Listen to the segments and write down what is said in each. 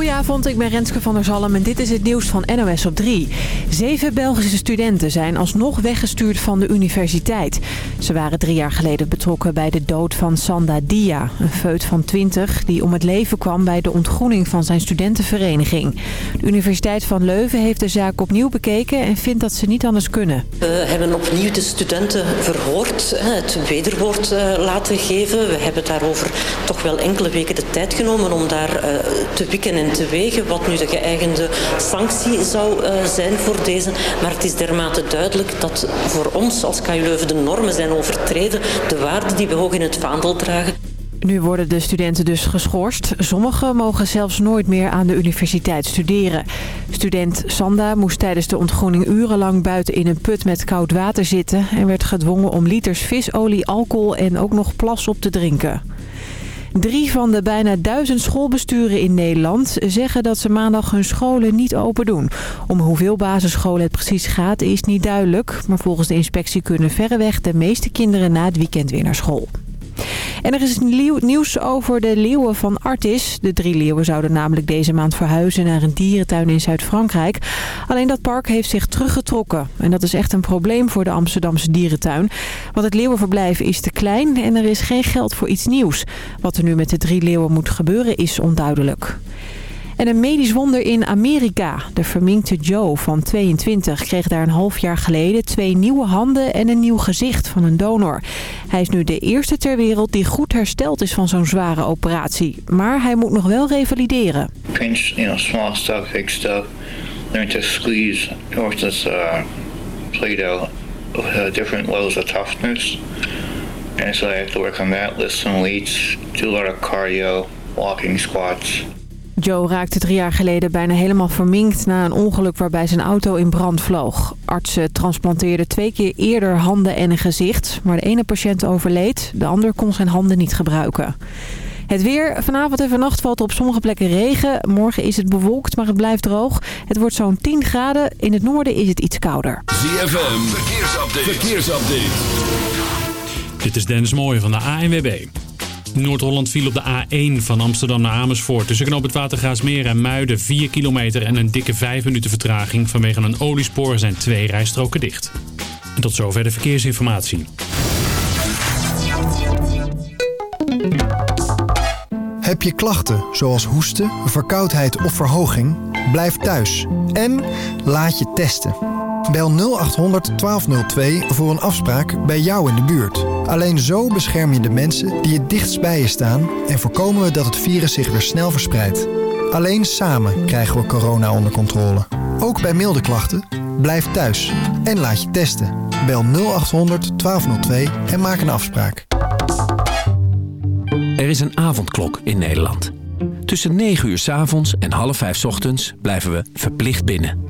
Goedenavond, ik ben Renske van der Zalm en dit is het nieuws van NOS op 3. Zeven Belgische studenten zijn alsnog weggestuurd van de universiteit. Ze waren drie jaar geleden betrokken bij de dood van Sanda Dia, een feut van 20... die om het leven kwam bij de ontgroening van zijn studentenvereniging. De Universiteit van Leuven heeft de zaak opnieuw bekeken en vindt dat ze niet anders kunnen. We hebben opnieuw de studenten verhoord, het wederwoord eh, laten geven. We hebben daarover toch wel enkele weken de tijd genomen om daar eh, te wikken en te wegen wat nu de geëigende sanctie zou uh, zijn voor deze. Maar het is dermate duidelijk dat voor ons als KU Leuven de normen zijn overtreden, de waarden die we hoog in het vaandel dragen. Nu worden de studenten dus geschorst. Sommigen mogen zelfs nooit meer aan de universiteit studeren. Student Sanda moest tijdens de ontgroening urenlang buiten in een put met koud water zitten... en werd gedwongen om liters visolie, alcohol en ook nog plas op te drinken. Drie van de bijna duizend schoolbesturen in Nederland zeggen dat ze maandag hun scholen niet open doen. Om hoeveel basisscholen het precies gaat is niet duidelijk. Maar volgens de inspectie kunnen verreweg de meeste kinderen na het weekend weer naar school. En er is nieuws over de leeuwen van Artis. De drie leeuwen zouden namelijk deze maand verhuizen naar een dierentuin in Zuid-Frankrijk. Alleen dat park heeft zich teruggetrokken. En dat is echt een probleem voor de Amsterdamse dierentuin. Want het leeuwenverblijf is te klein en er is geen geld voor iets nieuws. Wat er nu met de drie leeuwen moet gebeuren is onduidelijk. En een medisch wonder in Amerika. De verminkte Joe van 22 kreeg daar een half jaar geleden twee nieuwe handen en een nieuw gezicht van een donor. Hij is nu de eerste ter wereld die goed hersteld is van zo'n zware operatie. Maar hij moet nog wel revalideren. Pinch, you know, small stuff, big stuff. Learn to squeeze horses uh, Play-Doh uh, different levels of toughness. And so I have to work on that, lift some weights, do a lot of cardio, walking squats. Joe raakte drie jaar geleden bijna helemaal verminkt na een ongeluk waarbij zijn auto in brand vloog. Artsen transplanteerden twee keer eerder handen en een gezicht, maar de ene patiënt overleed, de ander kon zijn handen niet gebruiken. Het weer. Vanavond en vannacht valt er op sommige plekken regen. Morgen is het bewolkt, maar het blijft droog. Het wordt zo'n 10 graden. In het noorden is het iets kouder. ZFM. Verkeersupdate. Verkeersupdate. Dit is Dennis Mooij van de ANWB. Noord-Holland viel op de A1 van Amsterdam naar Amersfoort. Tussen knoop het Watergraasmeer en Muiden 4 kilometer en een dikke 5 minuten vertraging. Vanwege een oliespoor zijn twee rijstroken dicht. En tot zover de verkeersinformatie. Heb je klachten zoals hoesten, verkoudheid of verhoging? Blijf thuis en laat je testen. Bel 0800 1202 voor een afspraak bij jou in de buurt. Alleen zo bescherm je de mensen die het dichtst bij je staan... en voorkomen we dat het virus zich weer snel verspreidt. Alleen samen krijgen we corona onder controle. Ook bij milde klachten, blijf thuis en laat je testen. Bel 0800 1202 en maak een afspraak. Er is een avondklok in Nederland. Tussen 9 uur s avonds en half 5 s ochtends blijven we verplicht binnen.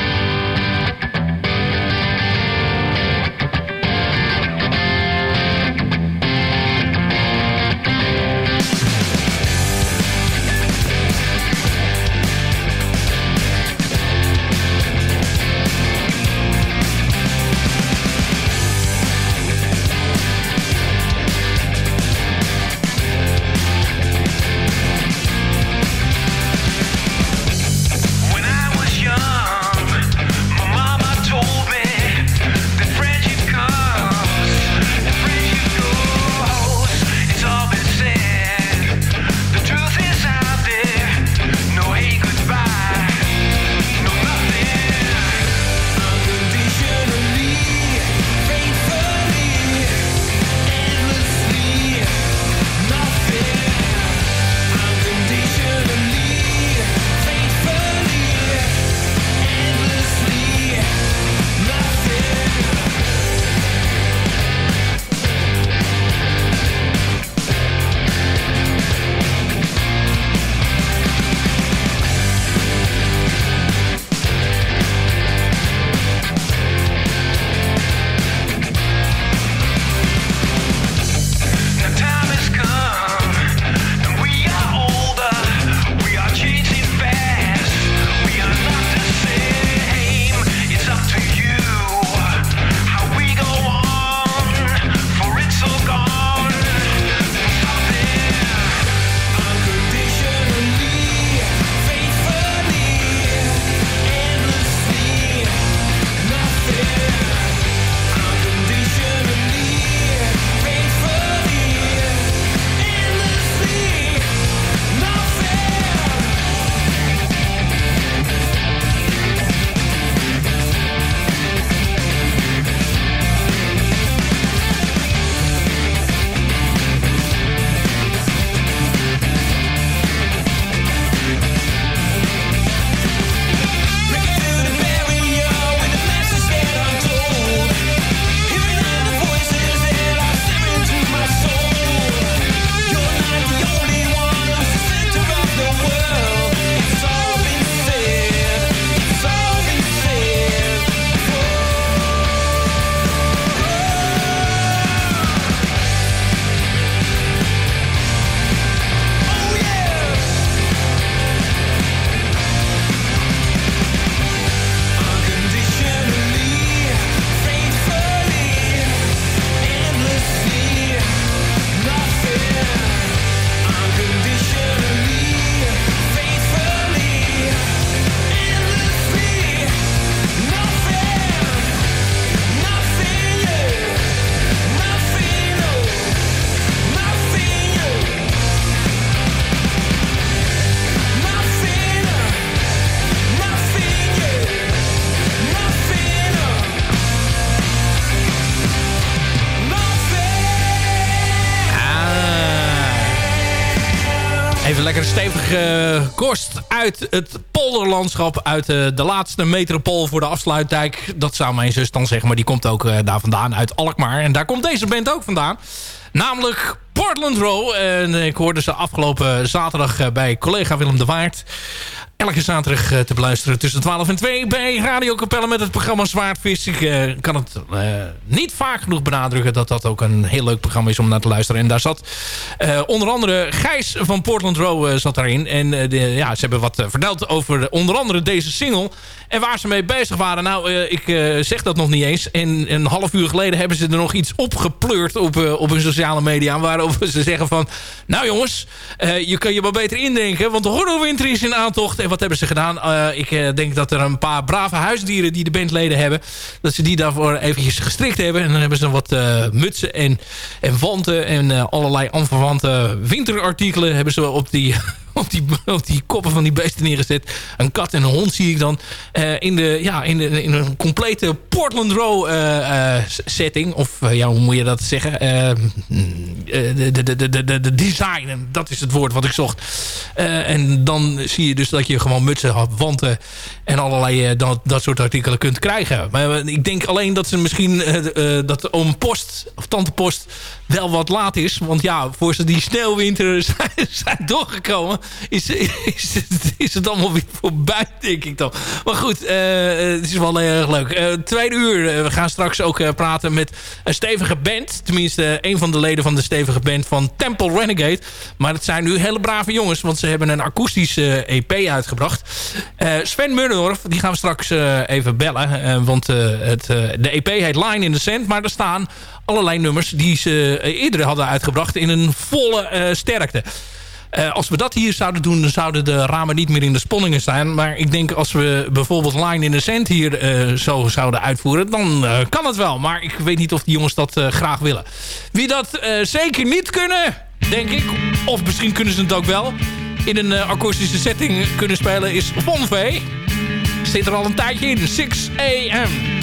Uit het polderlandschap. Uit uh, de laatste metropool voor de afsluitdijk. Dat zou mijn zus dan zeggen. Maar die komt ook uh, daar vandaan. Uit Alkmaar. En daar komt deze band ook vandaan. Namelijk Portland Row. En ik hoorde ze afgelopen zaterdag bij collega Willem de Waard elke zaterdag eh, te beluisteren tussen 12 en 2 bij Radio Capelle met het programma Zwaardvis. Ik uh, kan het uh, niet vaak genoeg benadrukken dat dat ook een heel leuk programma is om naar te luisteren. En daar zat onder andere Gijs van Portland Row zat daarin. En de, ja, ze hebben wat verteld over onder andere deze single. En waar ze mee bezig waren, nou, ik zeg dat nog niet eens. En een half uur geleden hebben ze er nog iets opgepleurd op, op hun sociale media. Waarover ze zeggen van, nou jongens, je kan je maar beter indenken. Want de horrorwinter is in aantocht. Wat hebben ze gedaan? Uh, ik uh, denk dat er een paar brave huisdieren die de bandleden hebben... dat ze die daarvoor eventjes gestrikt hebben. En dan hebben ze wat uh, mutsen en, en wanten en allerlei onverwante winterartikelen... hebben ze op die op die, die koppen van die beesten neergezet. Een kat en een hond zie ik dan. Uh, in, de, ja, in, de, in een complete Portland Row uh, uh, setting. Of ja, hoe moet je dat zeggen? de, de, de, de, de design. Dat is het woord wat ik zocht. en dan zie je dus dat je gewoon mutsen, wanten en allerlei dat, dat soort artikelen kunt krijgen. Maar ik denk alleen dat ze misschien dat om post of tante post wel wat laat is. Want ja, voor ze die sneeuwwinter zijn, zijn doorgekomen... Is, is, het, is het allemaal weer voorbij, denk ik dan. Maar goed, uh, het is wel erg leuk. Uh, tweede uur, uh, we gaan straks ook praten met een stevige band. Tenminste, een van de leden van de stevige band van Temple Renegade. Maar het zijn nu hele brave jongens, want ze hebben een akoestische EP uitgebracht. Sven Murdorf, die gaan we straks even bellen. want het, de EP heet Line in the Sand, maar er staan allerlei nummers die ze eerder hadden uitgebracht in een volle uh, sterkte. Uh, als we dat hier zouden doen, dan zouden de ramen niet meer in de sponningen staan. Maar ik denk als we bijvoorbeeld Line in the Sand hier zo zouden uitvoeren, dan kan het wel. Maar ik weet niet of die jongens dat graag willen. Wie dat zeker niet kunnen, denk ik, of misschien kunnen ze het ook wel, in een akoestische setting kunnen spelen, is Von V. Zit er al een tijdje in, 6 a.m.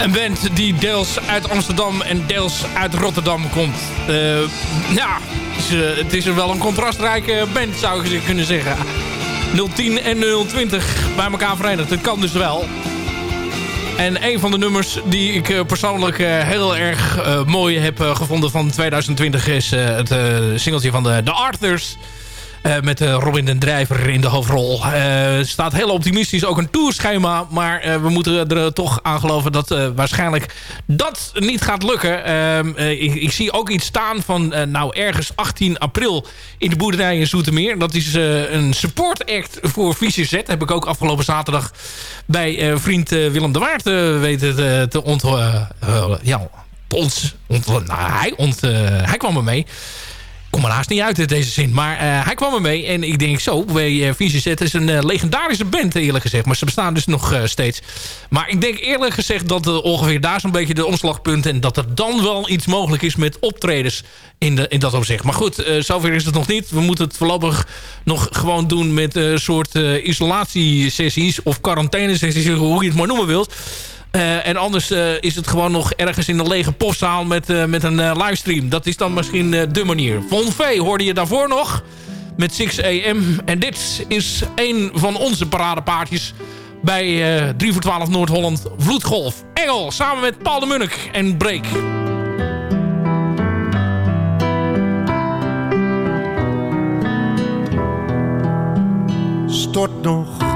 Een band die deels uit Amsterdam en deels uit Rotterdam komt. Uh, ja, het is, is wel een contrastrijke band zou je kunnen zeggen. 010 en 020 bij elkaar verenigd. Dat kan dus wel. En een van de nummers die ik uh, persoonlijk heel erg mooi heb gevonden van 2020 is het singeltje van de, de Arthurs. Uh, met uh, Robin den Drijver in de hoofdrol. Uh, staat heel optimistisch ook een tourschema. Maar we moeten er toch aan geloven dat waarschijnlijk dat niet gaat lukken. Ehm, ik, ik, zie ook iets staan van nou ergens 18 april in de boerderij in Zoetermeer. Dat is een support act voor Visie Z. Heb ik ook afgelopen zaterdag bij vriend Willem de Waard weten te, te ont... ja, ons, nou, hij, hij kwam er mee kom er haast niet uit deze zin. Maar uh, hij kwam er mee. En ik denk zo, bij uh, VCZ is een uh, legendarische band eerlijk gezegd. Maar ze bestaan dus nog steeds. Maar ik denk eerlijk gezegd dat ongeveer daar zo'n beetje de omslagpunt... en dat er dan wel iets mogelijk is met optredens in, de, in dat opzicht. Maar goed, zover is het nog niet. We moeten het voorlopig nog gewoon doen met een soort isolatiesessies... of quarantainesessies, hoe je het maar noemen wilt... Uh, en anders uh, is het gewoon nog ergens in een lege postzaal met, uh, met een livestream. Dat is dan misschien de manier. Von V hoorde je daarvoor nog met 6 AM. En dit is een van onze paradepaardjes bij 3 voor 12 Noord-Holland Vloedgolf. Engel samen met Paul de Munnik en Break. Stort nog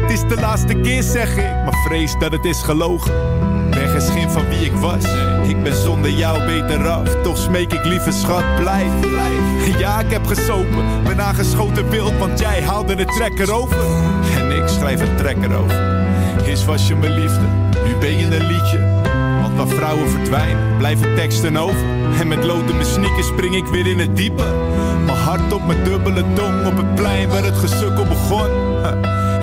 is de laatste keer, zeg ik, maar vrees dat het is gelogen. Ben geen van wie ik was. Ik ben zonder jou beter af. Toch smeek ik lieve schat, blijf. Ja, ik heb gesopen, ben aangeschoten wild, want jij haalde de trekker over. En ik schrijf een trekker over. Eerst was je mijn liefde, nu ben je een liedje. Want waar vrouwen verdwijnen, blijven teksten over. En met lood mijn sneakers spring ik weer in het diepe. Mijn hart op mijn dubbele tong op het plein waar het gesukkel begon.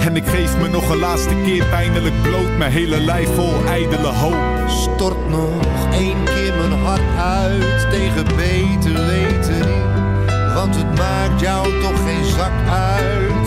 En ik geef me nog een laatste keer pijnlijk bloot. Mijn hele lijf vol ijdele hoop. Stort nog één keer mijn hart uit tegen beter weten. Want het maakt jou toch geen zak uit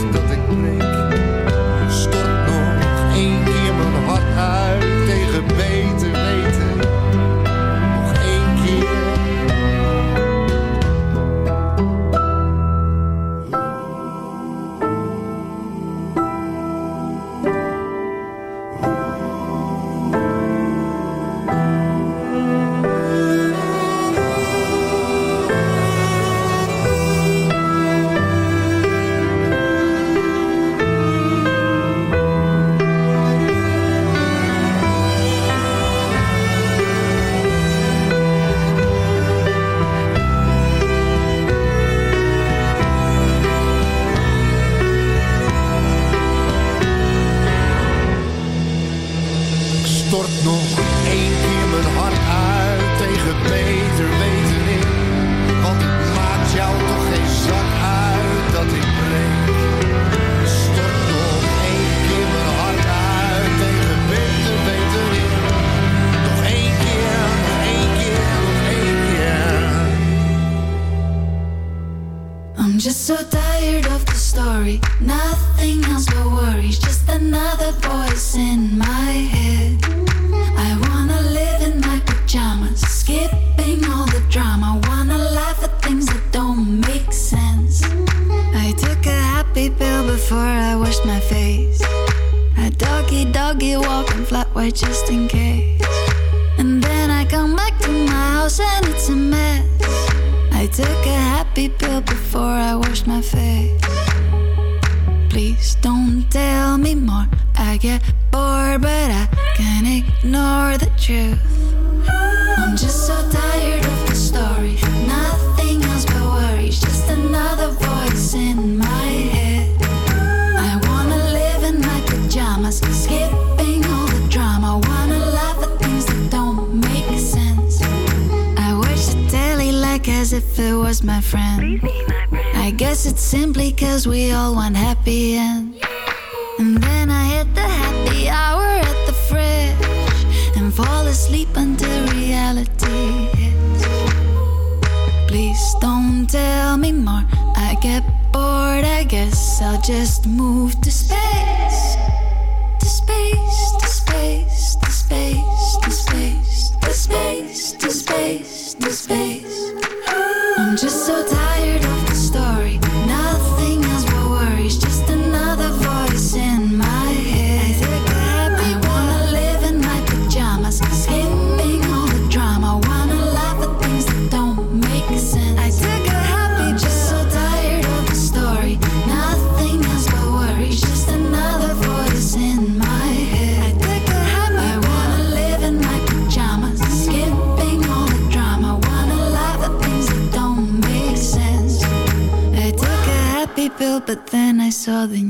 сады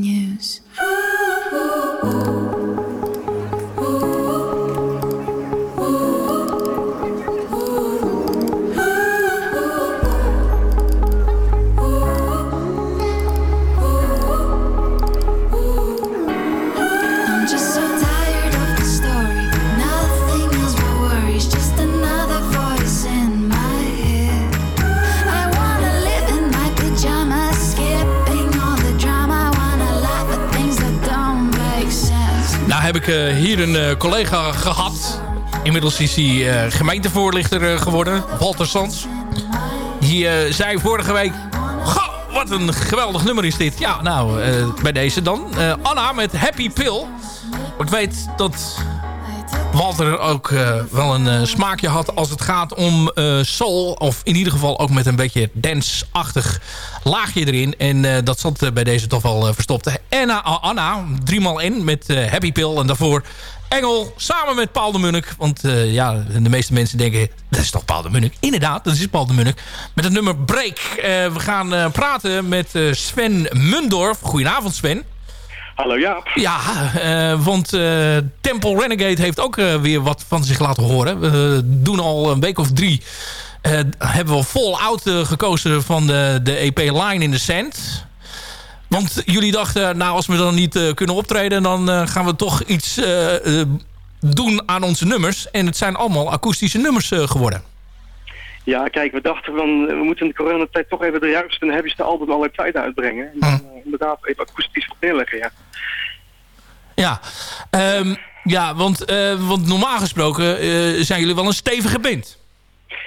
een eh, collega gehad. Inmiddels is hij eh, gemeentevoorlichter eh, geworden. Walter Sands. Die zei vorige week... Wat een geweldig nummer is dit. Ja, nou, bij deze dan. Anna met Happy Pill. Ik weet dat Walter ook wel een smaakje had als het gaat om eh, soul. Of in ieder geval ook met een beetje dance-achtig laagje erin. En eh, dat zat eh, bij deze toch wel eh, verstopt. Anna, Anna, driemaal in met Happy Pill. En daarvoor Engel samen met Paul de Munnik. Want ja, de meeste mensen denken, dat is toch Paul de Munnik? Inderdaad, dat is Paul de Munnik. Met het nummer Break. We gaan praten met Sven Mundorf. Goedenavond Sven. Hallo Jaap. Ja, want Temple Renegade heeft ook weer wat van zich laten horen. We doen al een week of drie... eh, hebben we Fallout uh, gekozen van de, de EP Line in the Sand. Want jullie dachten, nou als we dan niet eh, kunnen optreden... dan eh, gaan we toch iets eh, eh, doen aan onze nummers. En het zijn allemaal akoestische nummers eh, geworden. Ja, kijk, we dachten van, we moeten in de coronatijd toch even de juiste en heavyste album aller tijden uitbrengen. En dan, eh, inderdaad even akoestisch wat neerleggen, ja. Ja, Ehm, ja want, eh, want normaal gesproken eh, zijn jullie wel een stevige band.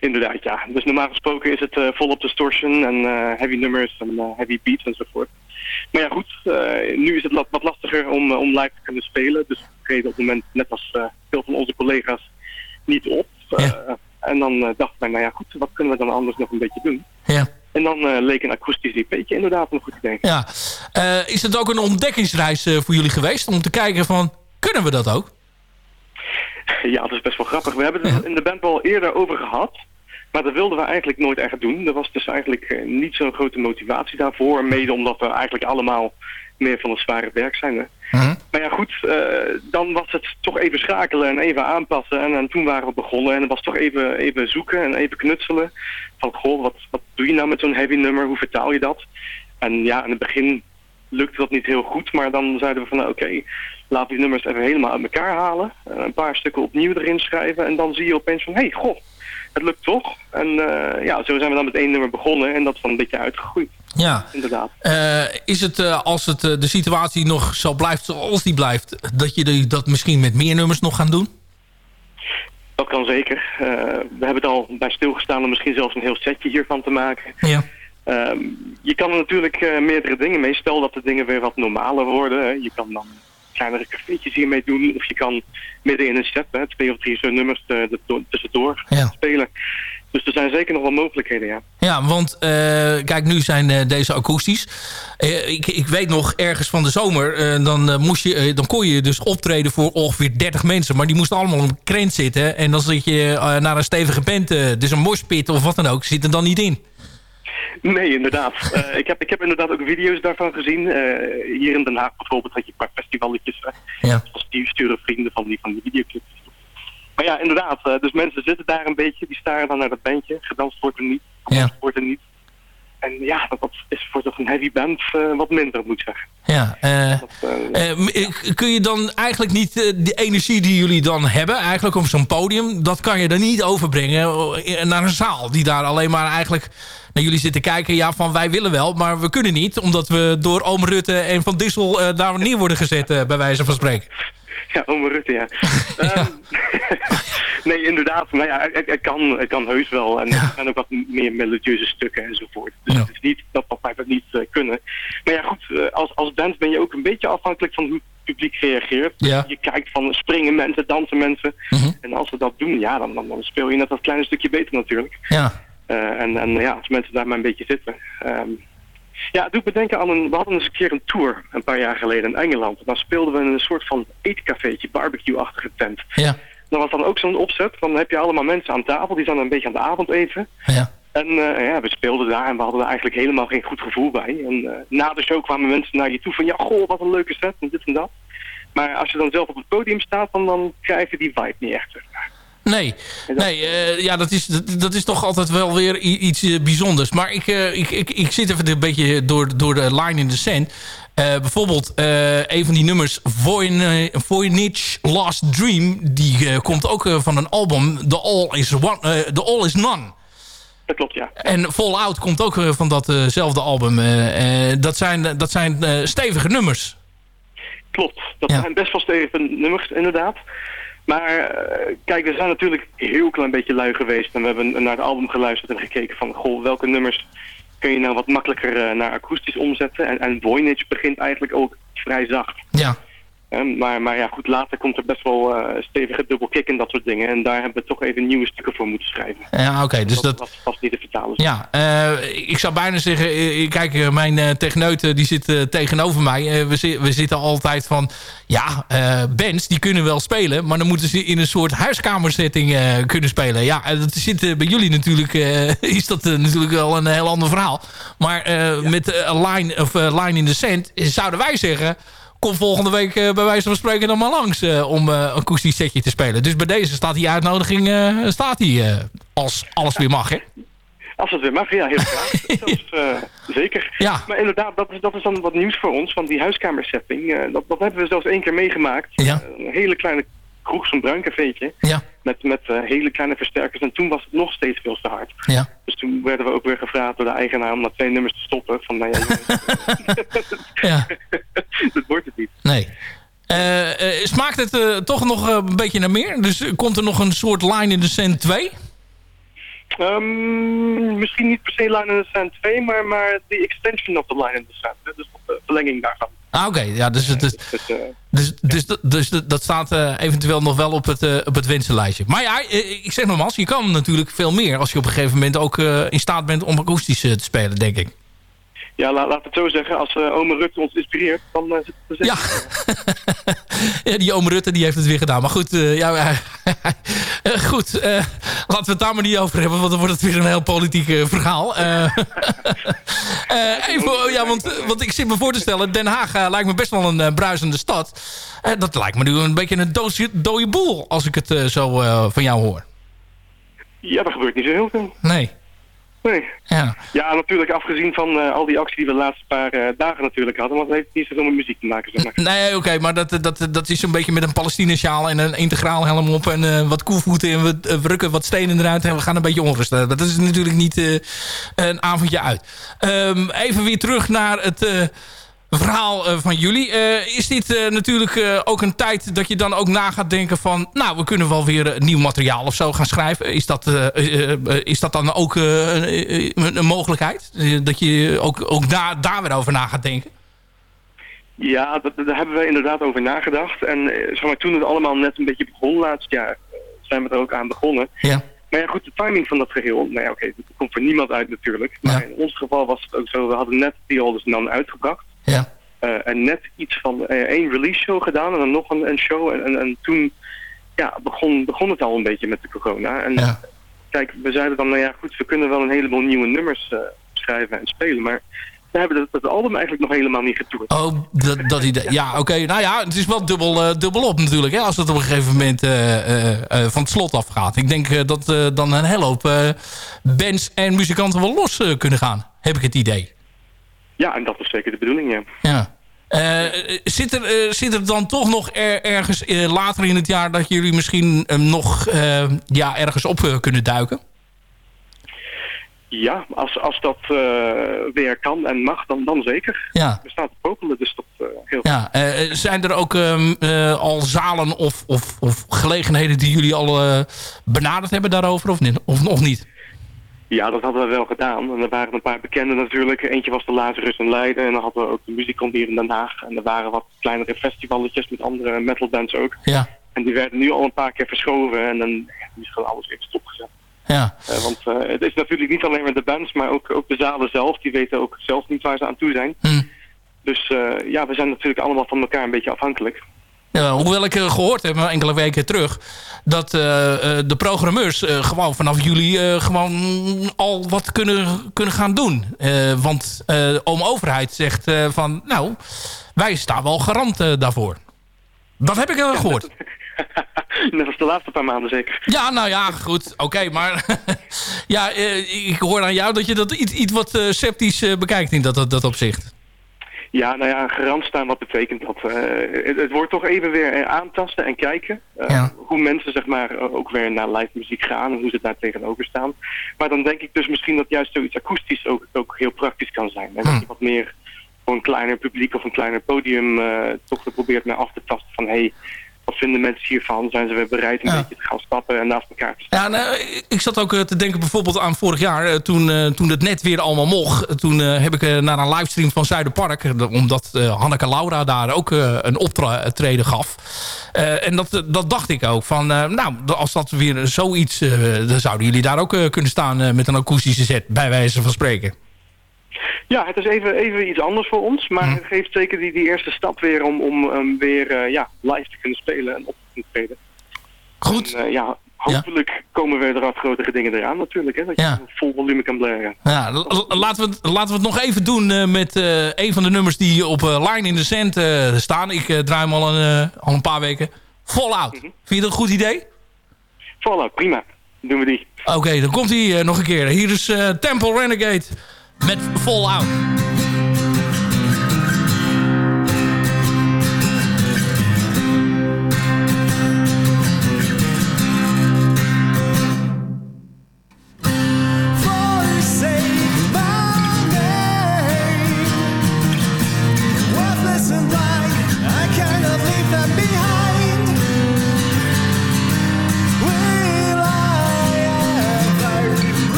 Inderdaad, ja. Dus normaal gesproken is het eh, volop distortion en eh, heavy nummers en eh, heavy beats enzovoort. Maar ja, goed, nu is het wat, lastiger om, om live te kunnen spelen. Dus we treden op het moment, net als veel van onze collega's, niet op. En dan dachten wij, nou ja, goed, wat kunnen we dan anders nog een beetje doen? Ja. En dan leek een akoestisch EP'tje inderdaad een goed idee. Ja. Is het ook een ontdekkingsreis voor jullie geweest? Om te kijken van, kunnen we dat ook? Ja, dat is best wel grappig. We hebben het in de band wel eerder over gehad. Maar dat wilden we eigenlijk nooit echt doen. Er was dus eigenlijk eh, niet zo'n grote motivatie daarvoor. Mede omdat we eigenlijk allemaal meer van het zware werk zijn. Hè. Maar ja, goed, eh, dan was het toch even schakelen en even aanpassen. En, en toen waren we begonnen en het was toch even, even zoeken en even knutselen. Van, goh, wat, wat doe je nou met zo'n heavy nummer? Hoe vertaal je dat? En ja, in het begin lukte dat niet heel goed. Maar dan zeiden we van, nou, oké, laten we die nummers even helemaal uit elkaar halen. Eh, een paar stukken opnieuw erin schrijven. En dan zie je opeens van, hé, hey, goh, het lukt toch. En eh, ja, zo zijn we dan met één nummer begonnen. En dat is dan een beetje uitgegroeid. Ja. Inderdaad. Eh, is het, als het, de situatie nog zo blijft zoals die blijft... dat je dat misschien met meer nummers nog gaan doen? Dat kan zeker. We hebben het al bij stilgestaan om misschien zelfs een heel setje hiervan te maken. Ja. Ehm, je kan er natuurlijk eh, meerdere dingen mee. Stel dat de dingen weer wat normaler worden. Hè. Je kan dan kleinere cafeetjes hiermee doen. Of je kan midden in een set, hè, twee of drie nummers eh, er do- tussendoor spelen. Dus er zijn zeker nog wel mogelijkheden, ja. Ja, want eh, kijk, nu zijn eh, deze akoestisch. Eh, ik, ik weet nog, ergens van de zomer... eh, dan, eh, moest je, eh, dan kon je dus optreden voor ongeveer 30 mensen. Maar die moesten allemaal op een krent zitten. En dan zit je eh, naar een stevige band... eh, dus een moshpit of wat dan ook, zit er dan niet in. Nee, inderdaad. Eh, ik, heb, ik heb inderdaad ook video's daarvan gezien. Eh, hier in Den Haag bijvoorbeeld had je een paar festivalletjes. hè. Ja. Als die sturen vrienden van die, van die videoclips. Maar ja, inderdaad. eh, dus mensen zitten daar een beetje, die staren dan naar dat bandje. Gedanst wordt er niet, gedanst wordt er niet. En ja, dat, dat is voor toch een heavy band eh, wat minder, moet ik zeggen. Ja, eh, m- eh, kun je dan eigenlijk niet die energie die jullie dan hebben, eigenlijk op zo'n podium, dat kan je dan niet overbrengen naar een zaal die daar alleen maar eigenlijk naar jullie zitten kijken. Ja, van wij willen wel, maar we kunnen niet, omdat we door Oom Rutte en Van Dissel daar neer worden gezet, bij wijze van spreken. Ja, Ome Rutte, ja. Ehm, nee, inderdaad. Nou ja, het, het kan, het kan heus wel. En er zijn ook wat meer melodieuze stukken enzovoort. Dus het is niet dat wij dat niet eh, kunnen. Maar ja, goed, eh, als, als band ben je ook een beetje afhankelijk van hoe het publiek reageert. Je kijkt van springen mensen, dansen mensen. En als ze dat doen, ja, dan, dan, dan speel je net dat kleine stukje beter natuurlijk. Ja. Eh, en, en ja, als mensen daar maar een beetje zitten. Ehm, ja, het doet me denken aan een... We hadden eens een keer een tour, een paar jaar geleden in Engeland. Dan speelden we in een soort van eetcafeetje, barbecue-achtige tent. Ja. Dan was dan ook zo'n opzet. Dan heb je allemaal mensen aan tafel, die zijn een beetje aan de avond eten. Ja. En eh, ja, we speelden daar en we hadden er eigenlijk helemaal geen goed gevoel bij. En eh, na de show kwamen mensen naar je toe van... Ja, goh, wat een leuke set en dit en dat. Maar als je dan zelf op het podium staat, dan, dan krijg je die vibe niet echt. Nee, nee eh, ja, dat, is, dat, dat is toch altijd wel weer iets eh, bijzonders. Maar ik, eh, ik, ik, ik zit even een beetje door, door de line in the sand. Bijvoorbeeld een van die nummers, Voyage Last Dream... die komt ook van een album, The All Is, one, The All Is None. Dat klopt, ja. En Fallout komt ook van datzelfde album. Dat zijn, dat zijn stevige nummers. Klopt, dat zijn best wel stevige nummers inderdaad. Maar eh, kijk, we zijn natuurlijk heel klein beetje lui geweest. En we hebben naar het album geluisterd en gekeken van... Goh, welke nummers kun je nou wat makkelijker eh, naar akoestisch omzetten? En, en begint eigenlijk ook vrij zacht. Ja. Eh, maar, maar ja, goed, later komt er best wel eh, stevige dubbelkick en dat soort dingen. En daar hebben we toch even nieuwe stukken voor moeten schrijven. Ja, oké. dus dat, was vast niet te vertalen. Ja, eh, ik zou bijna zeggen, eh, kijk, mijn techneut eh, die zit tegenover mij. We, zi- we zitten altijd van, ja, bands die kunnen wel spelen, maar dan moeten ze in een soort huiskamersetting kunnen spelen. Ja, dat zit bij jullie natuurlijk, is dat natuurlijk wel een heel ander verhaal. Maar eh, met line, of, line in the sand zouden wij zeggen, kom volgende week eh, bij wijze van spreken dan maar langs eh, om eh, een akoestisch setje te spelen. Dus bij deze staat die uitnodiging, staat die als alles weer mag, hè? Als het weer mag, ja, heel graag. Zelfs, zeker. Ja. Maar inderdaad, dat is, dat is dan wat nieuws voor ons. Want die huiskamersetting, dat, dat hebben we zelfs één keer meegemaakt. Ja. Een hele kleine kroeg, zo'n bruin cafeetje. Ja. Met, met eh, hele kleine versterkers. En toen was het nog steeds veel te hard. Ja. Dus toen werden we ook weer gevraagd door de eigenaar om na twee nummers te stoppen. Van, nou ja, dat wordt het niet. Nee. Eh, eh, smaakt het toch nog een beetje naar meer? Dus komt er nog een soort Line in the Sand 2? Ehm, misschien niet per se Line in the Sand 2, maar, maar de extension of the Line in the Sand. Dus de verlenging daarvan. Ah, oké. Ja, dus, Dus, eh, dus, dus, dat- dus dat- dat staat eh, eventueel nog wel op het, eh, op het wensenlijstje. Maar ja, ik zeg nogmaals, je kan natuurlijk veel meer... als je op een gegeven moment ook in staat bent om akoestisch te spelen, denk ik. Ja, la, laat het zo zeggen. Als uh, ome Rutte ons inspireert, dan uh, zit het er Ja. Ja, die oom Rutte die heeft het weer gedaan. Maar goed, eh, ja, eh, goed eh, laten we het daar maar niet over hebben. Want dan wordt het weer een heel politiek eh, verhaal. Eh, eh, even, ja, want, want ik zit me voor te stellen. Den Haag eh, lijkt me best wel een eh, bruisende stad. Eh, dat lijkt me nu een beetje een doosje- dode boel. Als ik het eh, zo eh, van jou hoor. Ja, er gebeurt niet zo heel veel. Nee. Nee. Ja. Ja, natuurlijk afgezien van eh, al die actie die we de laatste paar eh, dagen natuurlijk hadden. Want het heeft niet zoveel met muziek te maken, zeg maar. Nee, oké, maar dat, dat, dat is een beetje met een Palestina-sjaal en een integraal helm op en eh, wat koevoeten en we, we rukken wat stenen eruit en we gaan een beetje onrusten. Dat is natuurlijk niet een avondje uit. Ehm, even weer terug naar het verhaal eh, van jullie. Eh, is dit eh, natuurlijk ook een tijd dat je dan ook na gaat denken van... nou, we kunnen wel weer nieuw materiaal of zo gaan schrijven. Is dat, is dat dan ook een, een, mogelijkheid? Dat je ook, ook daar, daar weer over na gaat denken? Ja, daar hebben we inderdaad over nagedacht. En zeg maar, toen het allemaal net een beetje begon laatst jaar, zijn we er ook aan begonnen. Ja. Maar ja, goed, de timing van dat geheel, nou ja, oké, dat komt voor niemand uit natuurlijk. Maar in ons geval was het ook zo, we hadden net The Oldest Nun uitgebracht. Ja. Eh, en net iets van eh, één release show gedaan en dan nog een, een show. En, en, en toen ja, begon, begon het al een beetje met de corona. En kijk, we zeiden dan, nou ja goed, we kunnen wel een heleboel nieuwe nummers eh, schrijven en spelen. Maar we hebben het, het album eigenlijk nog helemaal niet getoerd. Oh, dat, dat idee. Ja, oké. Nou ja, het is wel dubbel, uh, dubbel op natuurlijk. Hè, als het op een gegeven moment uh, uh, van het slot afgaat. Ik denk dat dan een hele hoop bands en muzikanten wel los kunnen gaan. Heb ik het idee. Ja, en dat is zeker de bedoeling, ja. Ja. zit, er, zit er dan toch nog er, ergens later in het jaar... dat jullie misschien nog ja, ergens op kunnen duiken? Ja, als, als dat weer kan en mag, dan, dan zeker. Ja. We staan te popelen, dus dat heel ja. Zijn er ook um, al zalen of, of, of gelegenheden die jullie al benaderd hebben daarover of, of nog niet? Ja, dat hadden we wel gedaan. En er waren een paar bekenden natuurlijk. Eentje was de Lazarus in Leiden. En dan hadden we ook de Muzikon hier in Den Haag. En er waren wat kleinere festivalletjes met andere metalbands ook. Ja. En die werden nu al een paar keer verschoven. En dan ja, is gewoon alles even stopgezet. Ja. Uh, want uh, het is natuurlijk niet alleen maar de bands, maar ook, ook de zalen zelf. Die weten ook zelf niet waar ze aan toe zijn. Hm. Dus uh, ja, we zijn natuurlijk allemaal van elkaar een beetje afhankelijk. Ja, hoewel ik gehoord heb enkele weken terug... dat de programmeurs gewoon vanaf juli gewoon al wat kunnen, kunnen gaan doen. want Oom Overheid zegt van... nou, wij staan wel garant daarvoor. Dat heb ik wel gehoord. Net als de laatste paar maanden zeker. Ja, nou ja, goed. Oké, maar ja, uh, ik hoor aan jou dat je dat iets, iets wat uh, sceptisch uh, bekijkt in dat, dat, dat opzicht. Ja, nou ja, garant staan, wat betekent dat? Het, het, wordt toch even weer aantasten en kijken. Ja. Hoe mensen zeg maar ook weer naar live muziek gaan en hoe ze daar tegenover staan. Maar dan denk ik dus misschien dat juist zoiets akoestisch ook, ook heel praktisch kan zijn. En hm. dat je wat meer voor een kleiner publiek of een kleiner podium toch probeert naar af te tasten van... Hey, wat vinden mensen hiervan? Zijn ze weer bereid een ja. beetje te gaan stappen en naast elkaar te staan? Ja, nou, ik zat ook uh, te denken bijvoorbeeld aan vorig jaar. Uh, toen, uh, toen het net weer allemaal mocht. Toen heb ik naar een livestream van Zuiderpark. omdat Hanneke Laura daar ook een optreden gaf. en dat, dat dacht ik ook. Van, nou, als dat weer zoiets... dan zouden jullie daar ook kunnen staan met een akoestische set. Bij wijze van spreken. Ja, het is even, even iets anders voor ons. Maar Hm. het geeft zeker die, die eerste stap weer om, om um, weer uh, ja, live te kunnen spelen en op te kunnen treden. Goed. En, uh, ja, hopelijk ja. komen weer er grotere dingen eraan natuurlijk. Hè, dat ja. je vol volume kan blaren. Ja, laten, we het, laten we het nog even doen uh, met een van de nummers die op Line in the Sand staan. Ik draai hem al een, al een paar weken. Fallout. Mm -hmm. Vind je dat een goed idee? Fallout, prima. Doen we die. Oké, okay, dan komt hij nog een keer. Hier is Temple Renegade met Fallout.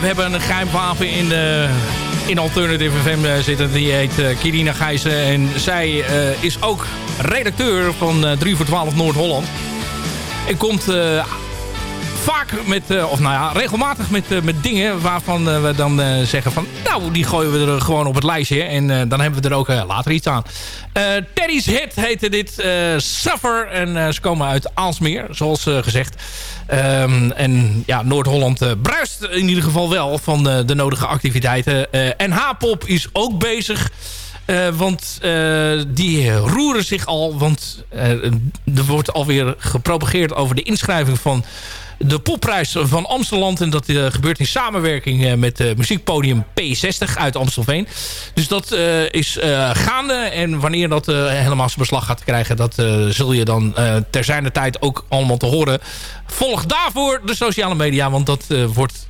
We hebben een geheim wapen in, uh, in Alternative FM zitten. Die heet uh, Kirina Gijzen. En zij is ook redacteur van 3 voor 12 Noord-Holland. En komt vaak met, uh, of nou ja, regelmatig met, uh, met dingen waarvan uh, we dan zeggen van... nou, die gooien we er gewoon op het lijstje en dan hebben we er ook later iets aan. Teddy's Hit heette dit, Suffer. En ze komen uit Aalsmeer, zoals gezegd. Um, en ja, Noord-Holland bruist in ieder geval wel van de nodige activiteiten. en H-pop is ook bezig... Want die roeren zich al. Want er wordt alweer gepropageerd over de inschrijving van de popprijs van Amsterdam. En dat uh, gebeurt in samenwerking uh, met uh, muziekpodium P60 uit Amstelveen. Dus dat is gaande. En wanneer dat helemaal zijn beslag gaat krijgen... dat zul je dan ter zijnde tijd ook allemaal te horen. Volg daarvoor de sociale media. Want dat, wordt,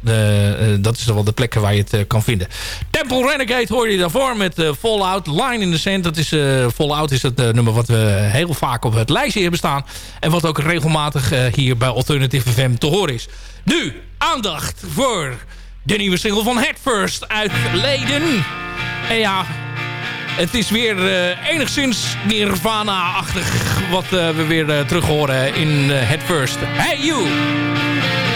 dat is wel de plekken waar je het kan vinden. Temple Renegade hoor je daarvoor met Fallout. Line in the Sand. Dat is, Fallout is het nummer wat we heel vaak op het lijstje hebben staan. En wat ook regelmatig hier bij Alternative FM te horen is. Nu, aandacht voor de nieuwe single van Headfirst uit Leiden. En ja, het is weer uh, enigszins Nirvana-achtig wat uh, we weer uh, terug horen in Headfirst. Hey you! Hey you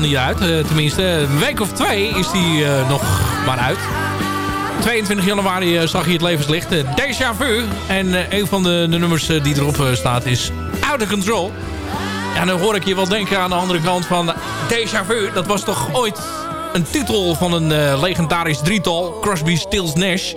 niet uit. Eh, tenminste, een week of twee is die eh, nog maar uit. 22 januari eh, zag hij het levenslicht. Uh, Deja Vu. En een van de, de nummers die erop staat is Out of Control. Ja, dan hoor ik je wel denken aan de andere kant van Deja Vu. Dat was toch ooit een titel van een eh, legendarisch drietal. Crosby, Stills, Nash.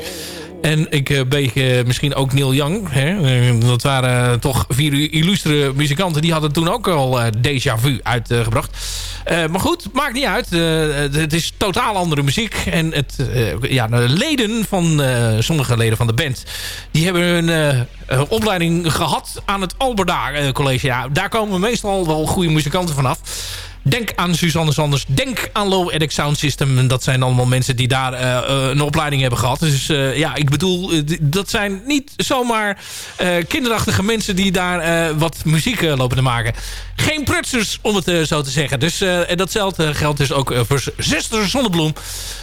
En ik eh, misschien ook Neil Young. Hè? Dat waren toch vier illustere muzikanten. Die hadden toen ook al Deja Vu uitgebracht. Eh, maar goed, maakt niet uit. Eh, het is totaal andere muziek. En het, eh, ja, de leden van, eh, sommige leden van de band... die hebben hun eh, eh, opleiding gehad aan het Alberda eh, College. Ja, daar komen meestal wel goede muzikanten vanaf. Denk aan Suzanne Sanders. Denk aan Low Edit Sound System. En dat zijn allemaal mensen die daar eh, eh, een opleiding hebben gehad. Dus eh, ja, ik bedoel, dat zijn niet zomaar eh, kinderachtige mensen die daar wat muziek lopen te maken. Geen prutsers, om het zo te zeggen. Dus en datzelfde geldt dus ook voor Zuster Zonnebloem.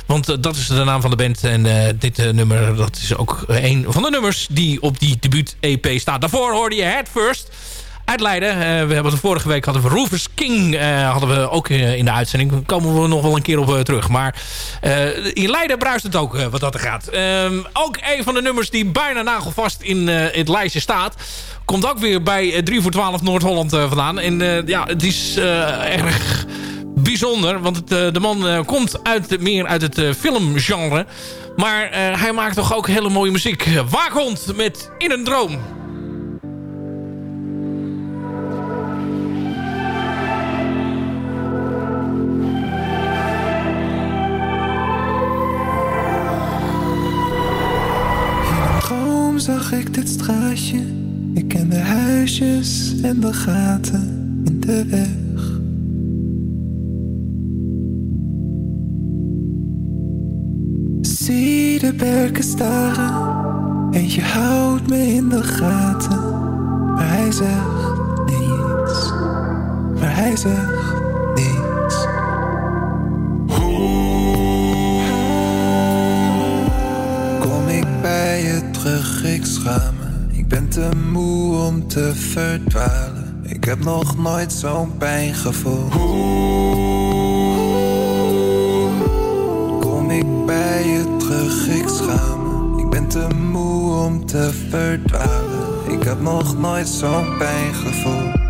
Want dat is de naam van de band. En dit nummer, dat is ook een van de nummers die op die debuut-EP staat. Daarvoor hoorde je Head First uit Leiden. Eh, we hebben vorige week hadden we Rufus King eh, hadden we ook eh, in de uitzending. Daar komen we nog wel een keer op terug. Maar in Leiden bruist het ook wat dat er gaat. Ehm, ook een van de nummers die bijna nagelvast in het lijstje staat. Komt ook weer bij eh, 3 voor 12 Noord-Holland vandaan. En ja, het is erg bijzonder. Want het, de man komt uit, meer uit het filmgenre. Maar hij maakt toch ook hele mooie muziek. Waakhond met In een droom ik ken de huisjes en de gaten in de weg. Zie de berken staren. Eentje houdt me in de gaten. Maar hij zegt niets. Maar hij zegt te verdwalen. Ik heb nog nooit zo'n pijn gevoeld. Kom ik bij je terug, ik schaam me. Ik ben te moe om te verdwalen. Ik heb nog nooit zo'n pijn gevoeld.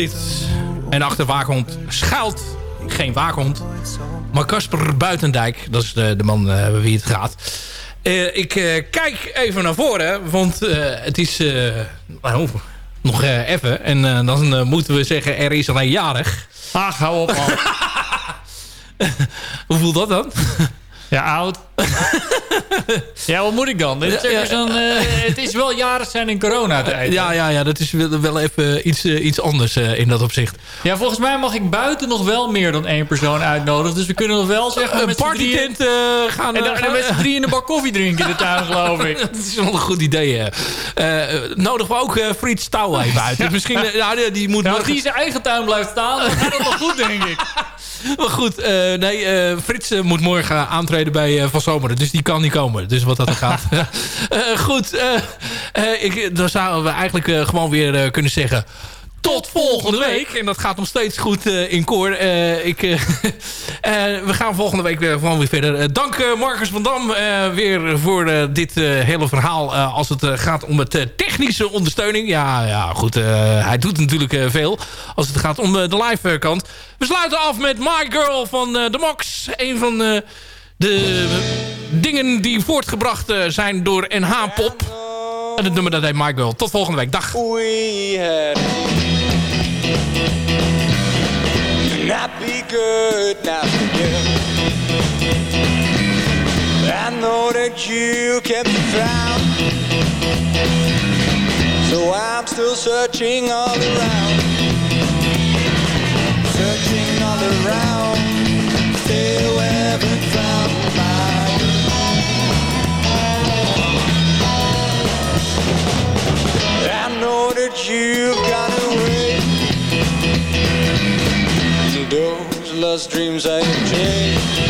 Dit. En achter Waakhond schuilt geen waakhond. Maar Casper Buitendijk, dat is de, de man uh, wie het gaat. Uh, ik uh, kijk even naar voren, want het is nou, nog even. En dan moeten we zeggen, er is alleen jarig. Ach, hou op. Hoe voelt dat dan? Ja, oud. ja, wat moet ik dan? Dit is ja, ja. uh, het is wel jarig zijn in coronatijd. Ja, ja, ja, dat is wel even iets, uh, iets anders uh, in dat opzicht. Ja, volgens mij mag ik buiten nog wel meer dan één persoon uitnodigen. Dus we kunnen nog wel zeggen... Een partytent gaan... En dan gaan met z'n drieën een bak koffie drinken in de tuin, geloof ik. dat is wel een goed idee. nodigen we ook Frits Stouw even uit. Dus misschien, ja, die, moet... Nou, als die zijn eigen tuin blijft staan, dan gaat het nog goed, denk ik. Maar goed, nee, Frits moet morgen aantreden bij Van Zomeren. Dus die kan niet komen. Dus wat dat gaat. uh, goed, uh, uh, ik, dan zouden we eigenlijk gewoon weer kunnen zeggen... Tot volgende week. En dat gaat nog steeds goed in koor. ik, we gaan volgende week gewoon weer verder. dank Marcus van Dam weer voor dit hele verhaal. als het gaat om het technische ondersteuning. Ja, ja goed. hij doet natuurlijk veel. Als het gaat om de live kant. We sluiten af met My Girl van de Mox. Een van de de dingen die voortgebracht zijn door NH-pop. En het nummer dat heet My Girl. Tot volgende week. Dag. Not be good now again. I know that you kept be found. So I'm still searching all around. Searching all around. Still haven't found I know that you've gone Those lost dreams I chased